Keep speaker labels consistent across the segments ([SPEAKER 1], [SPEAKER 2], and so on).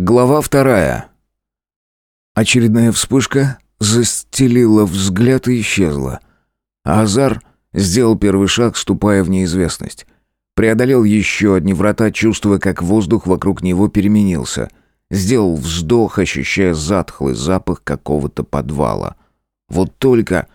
[SPEAKER 1] Глава вторая. Очередная вспышка застелила взгляд и исчезла. Азар сделал первый шаг, ступая в неизвестность. Преодолел еще одни врата, чувствуя, как воздух вокруг него переменился. Сделал вздох, ощущая затхлый запах какого-то подвала. Вот только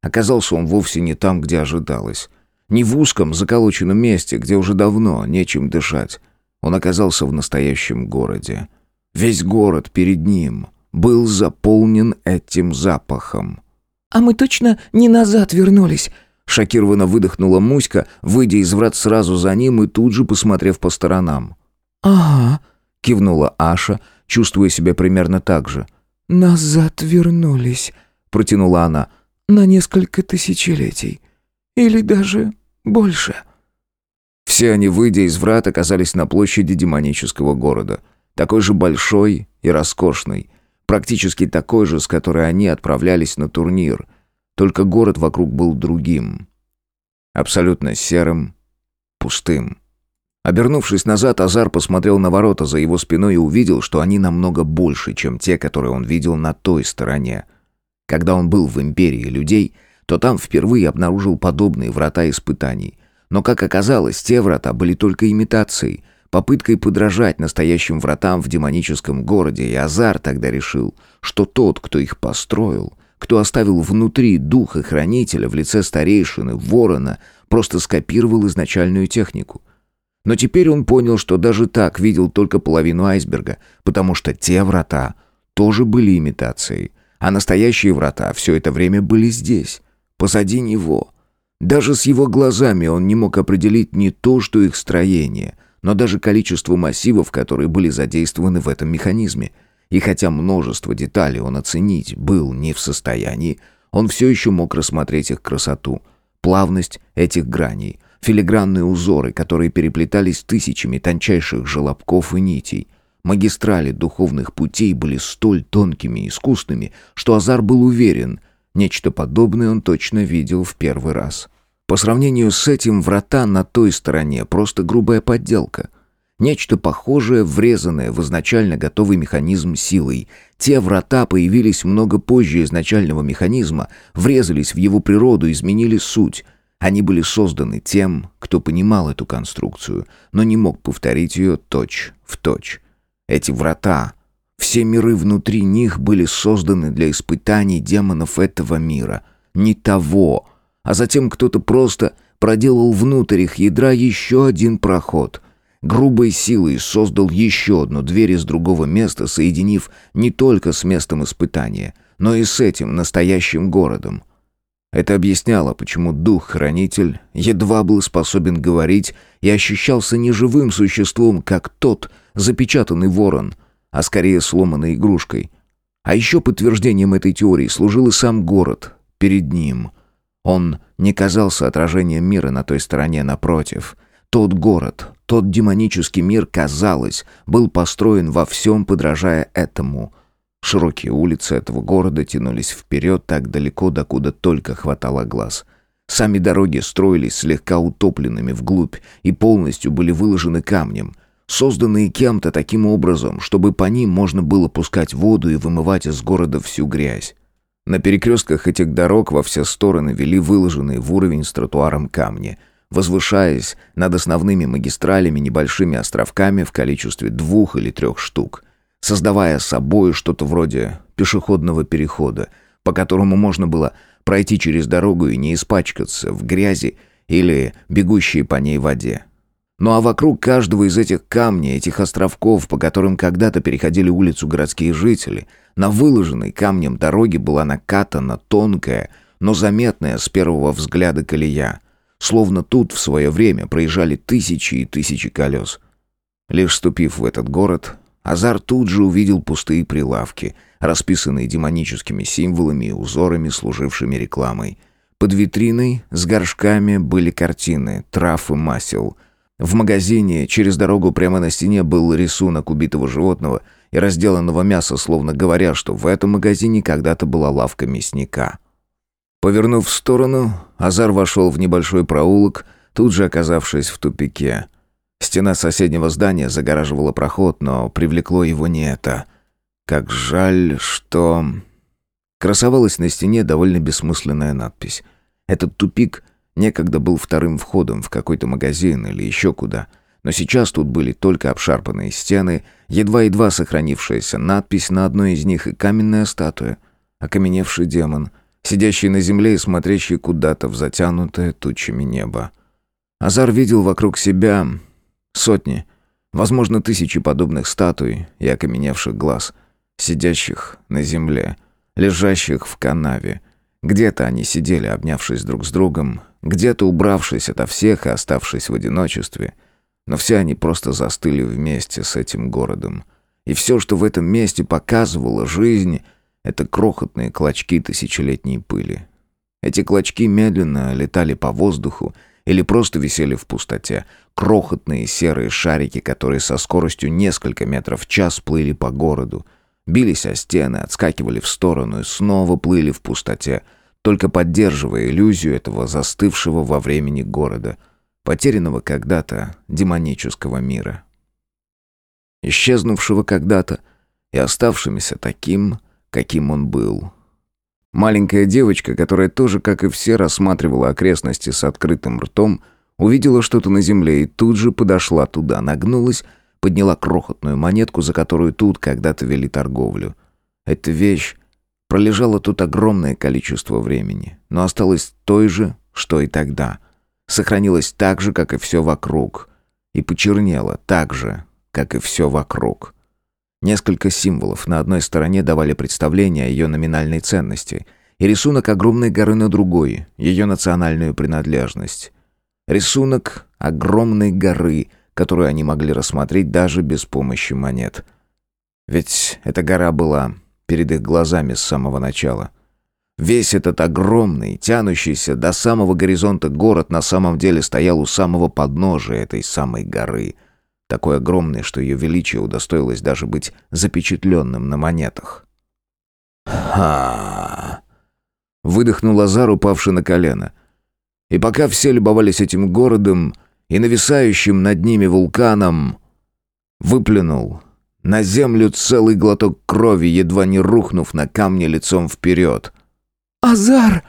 [SPEAKER 1] оказался он вовсе не там, где ожидалось. Не в узком, заколоченном месте, где уже давно нечем дышать. Он оказался в настоящем городе. Весь город перед ним был заполнен этим запахом.
[SPEAKER 2] «А мы точно не назад вернулись?»
[SPEAKER 1] Шокированно выдохнула Муська, выйдя из врат сразу за ним и тут же посмотрев по сторонам.
[SPEAKER 2] «Ага», —
[SPEAKER 1] кивнула Аша, чувствуя себя примерно так же.
[SPEAKER 2] «Назад вернулись», — протянула она, — «на несколько тысячелетий. Или даже больше».
[SPEAKER 1] Все они, выйдя из врат, оказались на площади демонического города — такой же большой и роскошный, практически такой же, с которой они отправлялись на турнир, только город вокруг был другим. Абсолютно серым, пустым. Обернувшись назад, Азар посмотрел на ворота за его спиной и увидел, что они намного больше, чем те, которые он видел на той стороне. Когда он был в империи людей, то там впервые обнаружил подобные врата испытаний. Но, как оказалось, те врата были только имитацией, попыткой подражать настоящим вратам в демоническом городе, и Азар тогда решил, что тот, кто их построил, кто оставил внутри духа хранителя в лице старейшины, ворона, просто скопировал изначальную технику. Но теперь он понял, что даже так видел только половину айсберга, потому что те врата тоже были имитацией, а настоящие врата все это время были здесь, позади него. Даже с его глазами он не мог определить не то, что их строение — но даже количество массивов, которые были задействованы в этом механизме. И хотя множество деталей он оценить был не в состоянии, он все еще мог рассмотреть их красоту, плавность этих граней, филигранные узоры, которые переплетались тысячами тончайших желобков и нитей. Магистрали духовных путей были столь тонкими и искусными, что Азар был уверен, нечто подобное он точно видел в первый раз. По сравнению с этим врата на той стороне просто грубая подделка. Нечто похожее, врезанное в изначально готовый механизм силой. Те врата появились много позже изначального механизма, врезались в его природу, изменили суть. Они были созданы тем, кто понимал эту конструкцию, но не мог повторить ее точь в точь. Эти врата, все миры внутри них были созданы для испытаний демонов этого мира. Не того, а затем кто-то просто проделал внутрь их ядра еще один проход. Грубой силой создал еще одну дверь из другого места, соединив не только с местом испытания, но и с этим настоящим городом. Это объясняло, почему дух-хранитель едва был способен говорить и ощущался не живым существом, как тот запечатанный ворон, а скорее сломанной игрушкой. А еще подтверждением этой теории служил и сам город перед ним — он не казался отражением мира на той стороне напротив. Тот город, тот демонический мир, казалось, был построен во всем, подражая этому. Широкие улицы этого города тянулись вперед так далеко, докуда только хватало глаз. Сами дороги строились слегка утопленными вглубь и полностью были выложены камнем, созданные кем-то таким образом, чтобы по ним можно было пускать воду и вымывать из города всю грязь. На перекрестках этих дорог во все стороны вели выложенные в уровень с тротуаром камни, возвышаясь над основными магистралями небольшими островками в количестве двух или трех штук, создавая собой что-то вроде пешеходного перехода, по которому можно было пройти через дорогу и не испачкаться в грязи или бегущей по ней воде. Ну а вокруг каждого из этих камней, этих островков, по которым когда-то переходили улицу городские жители, на выложенной камнем дороге была накатана тонкая, но заметная с первого взгляда колея. Словно тут в свое время проезжали тысячи и тысячи колес. Лишь ступив в этот город, Азар тут же увидел пустые прилавки, расписанные демоническими символами и узорами, служившими рекламой. Под витриной с горшками были картины, трав и масел — в магазине через дорогу прямо на стене был рисунок убитого животного и разделанного мяса, словно говоря, что в этом магазине когда-то была лавка мясника. Повернув в сторону, Азар вошел в небольшой проулок, тут же оказавшись в тупике. Стена соседнего здания загораживала проход, но привлекло его не это. Как жаль, что... Красовалась на стене довольно бессмысленная надпись. Этот тупик некогда был вторым входом в какой-то магазин или еще куда. Но сейчас тут были только обшарпанные стены, едва-едва сохранившаяся надпись на одной из них и каменная статуя. Окаменевший демон, сидящий на земле и смотрящий куда-то в затянутое тучами небо. Азар видел вокруг себя сотни, возможно, тысячи подобных статуй и окаменевших глаз, сидящих на земле — лежащих в канаве. Где-то они сидели, обнявшись друг с другом, где-то убравшись ото всех и оставшись в одиночестве. Но все они просто застыли вместе с этим городом. И все, что в этом месте показывало жизнь, это крохотные клочки тысячелетней пыли. Эти клочки медленно летали по воздуху или просто висели в пустоте. Крохотные серые шарики, которые со скоростью несколько метров в час плыли по городу — бились о стены, отскакивали в сторону и снова плыли в пустоте, только поддерживая иллюзию этого застывшего во времени города, потерянного когда-то демонического мира. Исчезнувшего когда-то и оставшимися таким, каким он был. Маленькая девочка, которая тоже, как и все, рассматривала окрестности с открытым ртом, увидела что-то на земле и тут же подошла туда, нагнулась подняла крохотную монетку, за которую тут когда-то вели торговлю. Эта вещь пролежала тут огромное количество времени, но осталась той же, что и тогда. Сохранилась так же, как и все вокруг. И почернела так же, как и все вокруг. Несколько символов на одной стороне давали представление о ее номинальной ценности, и рисунок огромной горы на другой, ее национальную принадлежность. Рисунок огромной горы — которую они могли рассмотреть даже без помощи монет. Ведь эта гора была перед их глазами с самого начала. Весь этот огромный, тянущийся до самого горизонта город на самом деле стоял у самого подножия этой самой горы, такой огромный, что ее величие удостоилось даже быть запечатленным на монетах. «Ха!» — выдохнул Лазар, упавший на колено. И пока все любовались этим городом, и нависающим над ними вулканом выплюнул на землю целый глоток крови, едва не рухнув на камни лицом вперед.
[SPEAKER 2] «Азар!»